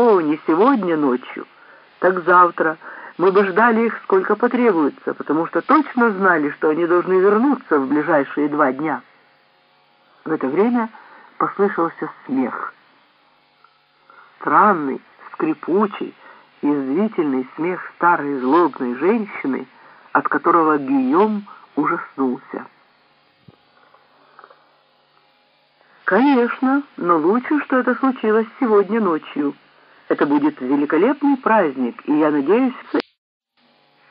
О, не сегодня ночью, так завтра. Мы бы ждали их сколько потребуется, потому что точно знали, что они должны вернуться в ближайшие два дня. В это время послышался смех. Странный, скрипучий, язвительный смех старой злобной женщины, от которого Гийом ужаснулся. Конечно, но лучше, что это случилось сегодня ночью. Это будет великолепный праздник, и я надеюсь,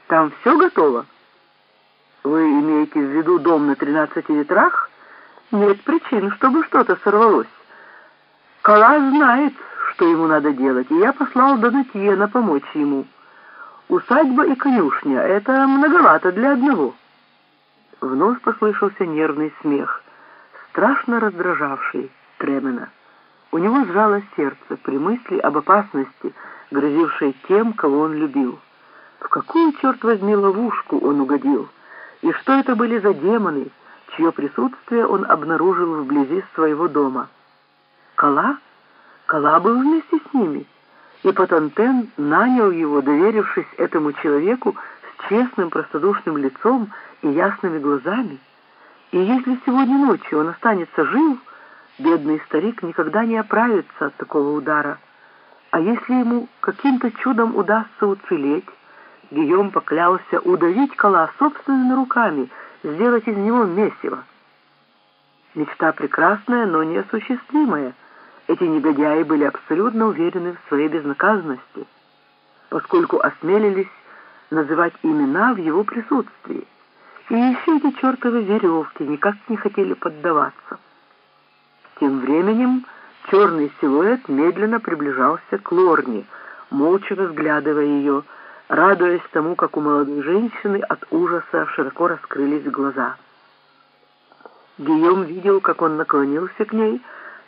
там все готово. Вы имеете в виду дом на тринадцати ветрах? Нет причин, чтобы что-то сорвалось. Кала знает, что ему надо делать, и я послал Донатьена помочь ему. Усадьба и конюшня — это многовато для одного. Вновь послышался нервный смех, страшно раздражавший Тремена. У него сжалось сердце при мысли об опасности, грозившей тем, кого он любил. В какую, черт возьми, ловушку он угодил? И что это были за демоны, чье присутствие он обнаружил вблизи своего дома? Кала? Кала был вместе с ними, и Патантен нанял его, доверившись этому человеку с честным простодушным лицом и ясными глазами. И если сегодня ночью он останется жив, бедный старик никогда не оправится от такого удара. А если ему каким-то чудом удастся уцелеть, Гийом поклялся удавить Кала собственными руками, сделать из него месиво. Мечта прекрасная, но неосуществимая — эти негодяи были абсолютно уверены в своей безнаказанности, поскольку осмелились называть имена в его присутствии. И еще эти чертовы веревки никак не хотели поддаваться. Тем временем черный силуэт медленно приближался к Лорне, молча разглядывая ее, радуясь тому, как у молодой женщины от ужаса широко раскрылись глаза. Гийом видел, как он наклонился к ней,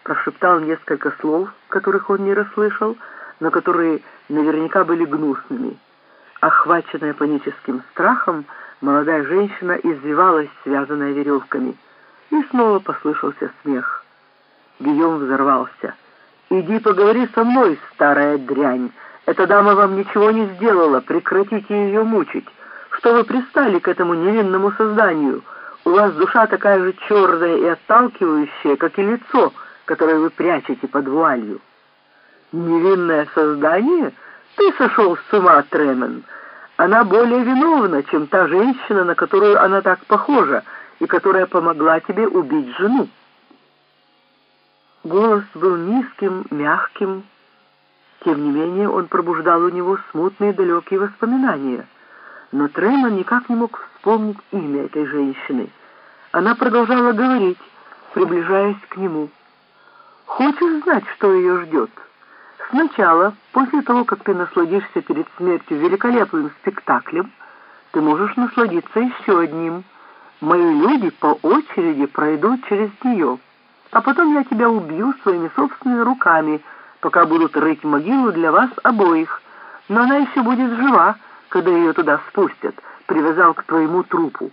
прошептал несколько слов, которых он не расслышал, но которые наверняка были гнусными. Охваченная паническим страхом, молодая женщина извивалась, связанная веревками, и снова послышался смех. Гийом взорвался. «Иди поговори со мной, старая дрянь! Эта дама вам ничего не сделала, прекратите ее мучить! Что вы пристали к этому невинному созданию? У вас душа такая же черная и отталкивающая, как и лицо!» которое вы прячете под вуалью. Невинное создание? Ты сошел с ума, Тремен. Она более виновна, чем та женщина, на которую она так похожа, и которая помогла тебе убить жену. Голос был низким, мягким. Тем не менее, он пробуждал у него смутные далекие воспоминания. Но Тремон никак не мог вспомнить имя этой женщины. Она продолжала говорить, приближаясь к нему. Хочешь знать, что ее ждет? Сначала, после того, как ты насладишься перед смертью великолепным спектаклем, ты можешь насладиться еще одним. Мои люди по очереди пройдут через нее, а потом я тебя убью своими собственными руками, пока будут рыть могилу для вас обоих. Но она еще будет жива, когда ее туда спустят, привязал к твоему трупу.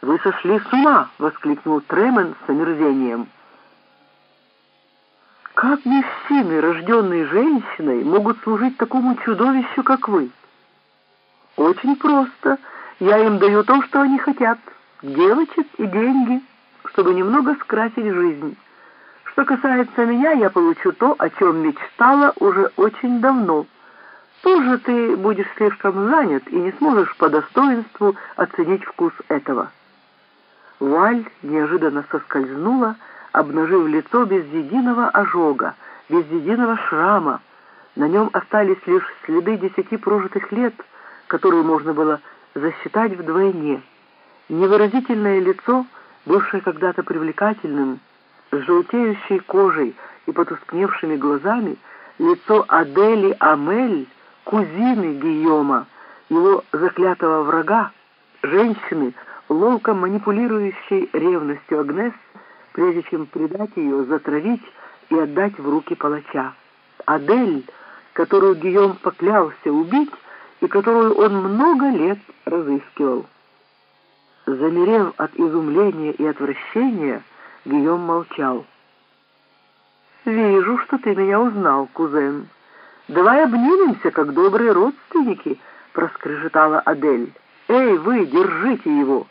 «Вы сошли с ума!» — воскликнул Тремен с омерзением. Как мужчины, рожденные женщиной, могут служить такому чудовищу, как вы? Очень просто. Я им даю то, что они хотят. Девочек и деньги, чтобы немного скрасить жизнь. Что касается меня, я получу то, о чем мечтала уже очень давно. Позже ты будешь слишком занят и не сможешь по достоинству оценить вкус этого. Валь неожиданно соскользнула, обнажив лицо без единого ожога, без единого шрама. На нем остались лишь следы десяти прожитых лет, которые можно было засчитать вдвойне. Невыразительное лицо, бывшее когда-то привлекательным, с желтеющей кожей и потускневшими глазами, лицо Адели Амель, кузины Гийома, его заклятого врага, женщины, ловко манипулирующей ревностью Агнес, прежде чем предать ее, затравить и отдать в руки палача. Адель, которую Гийом поклялся убить и которую он много лет разыскивал. Замерев от изумления и отвращения, Гийом молчал. «Вижу, что ты меня узнал, кузен. Давай обнимемся, как добрые родственники, проскрежетала Адель. Эй, вы, держите его!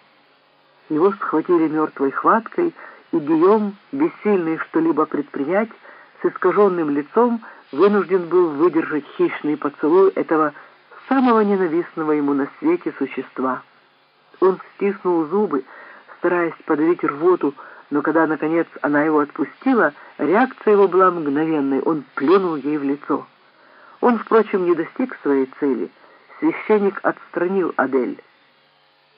Его схватили мертвой хваткой, и Гийом, бессильный что-либо предпринять, с искаженным лицом вынужден был выдержать хищный поцелуй этого самого ненавистного ему на свете существа. Он стиснул зубы, стараясь подавить рвоту, но когда, наконец, она его отпустила, реакция его была мгновенной, он плюнул ей в лицо. Он, впрочем, не достиг своей цели. Священник отстранил Адель.